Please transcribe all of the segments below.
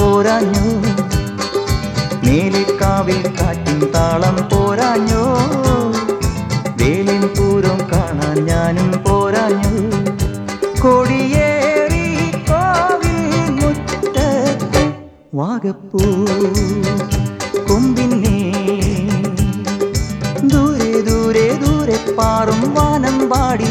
പോരാഞ്ഞു. മേലിക്കാവിൽ കാറ്റിൻ താളം പോരാഞ്ഞു. വേലിൻ പൂരം കാണാൻ ഞാനും പോരാഞ്ഞു. കൊടിയേറി കോവിൽ മുറ്റത്ത് വാഗപ്പൂ കൊമ്പിന്നേ ദൂരെ ദൂരെ ദൂരെ പാറും വാനം പാടി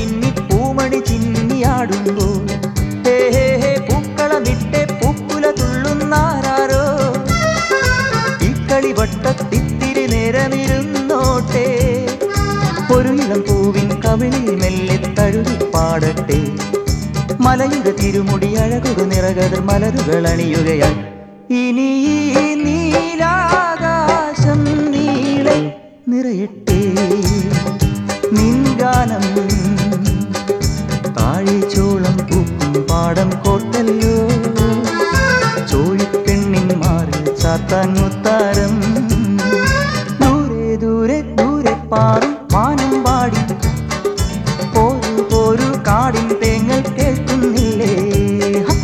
ചിന്നി പൂമണി ചിന്നിയാടുമ്പോൾ ഹേ ഹേ ഹേ പൂക്കളമിട്ടെ പൂക്കുല തുള്ളുന്നാരോ ഇക്കളി വട്ടത്തിത്തിരി നേരമിരുന്നോട്ടെ ഒരു ഇളം പൂവിൻ കവിളിൽ മെല്ലെ തഴുകി പാടട്ടെ. മലയുടെ തിരുമുടി അഴകുക നിറകതിർ മലരുകൾ അണിയുകയാൽ. ഇനി നീലാകാശം നീളെ നിറയട്ടെ. പാടം കോട്ടല്ലോ ചോഴിപ്പെണ്ണിൻ മാറി ചാത്താൻ മുത്താരം ദൂരെ ദൂരെ ദൂരെ പാറും മാനം പാടി. പോരു കാടിൻ തേങ്ങൾ കേൾക്കുന്നില്ലേ? ഹ!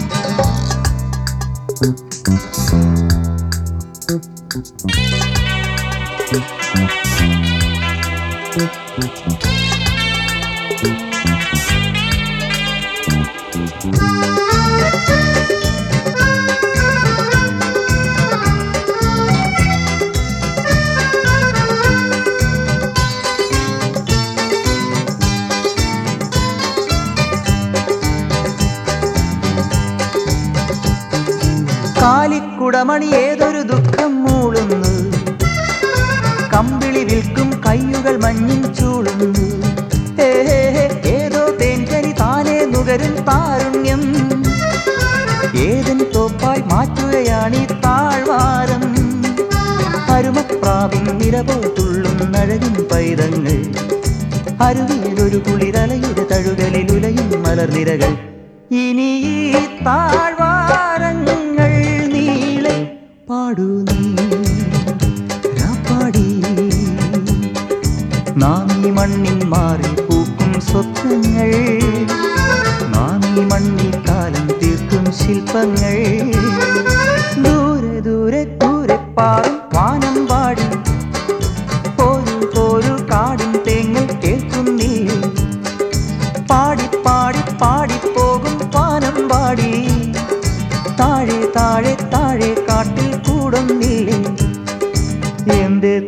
കാലിക്കുടമണി ഏതൊരു ദുഃഖം മൂളുന്നു. കമ്പിളി വിൽക്കും കയ്യുകൾ മഞ്ഞിൻ ചൂളുന്നു. ഏതോ തേൻകരി താനേ നുകരും താരുണ്യം ഏതൻ തോപ്പായി മാറ്റുകയാണീ താഴ്വാരം. അരുമപ്രാവിൻ നിരപോ തുള്ളുന്നഴകിൻ പൈതങ്ങൾ. അരുവിയിലൊരു കുളിരലയുടെ തഴുകലിലുലയും മലർനിരകൾ. ഇനി ഈ നീളെ പാടൂ രാപ്പാടി നാം ഈ മണ്ണിൽ മാറി പൂക്കും സ്വപ്നങ്ങൾ നാം ഈ മണ്ണിൽ കാലം തീർക്കും ശില്പങ്ങൾ. ദൂരെ ദൂരെ ദൂരെ പാറും വാനം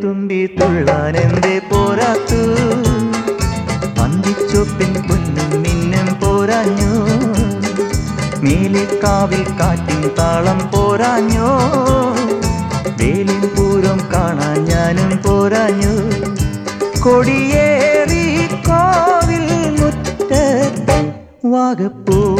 തുമ്പി തുള്ളാൻ എന്തേ പോരാത്തു? പന്തിച്ചൊപ്പിൻ പൊന്നും മിന്നും പോരാഞ്ഞു. മേലിക്കാവിൽ കാവിൽ കാറ്റിൻ താളം പോരാഞ്ഞോ. വേലിൻ പൂരം കാണാൻ ഞാനും പോരാഞ്ഞു. കൊടിയേറി കോവിൽ മുറ്റത്ത് വാഗപ്പൂ.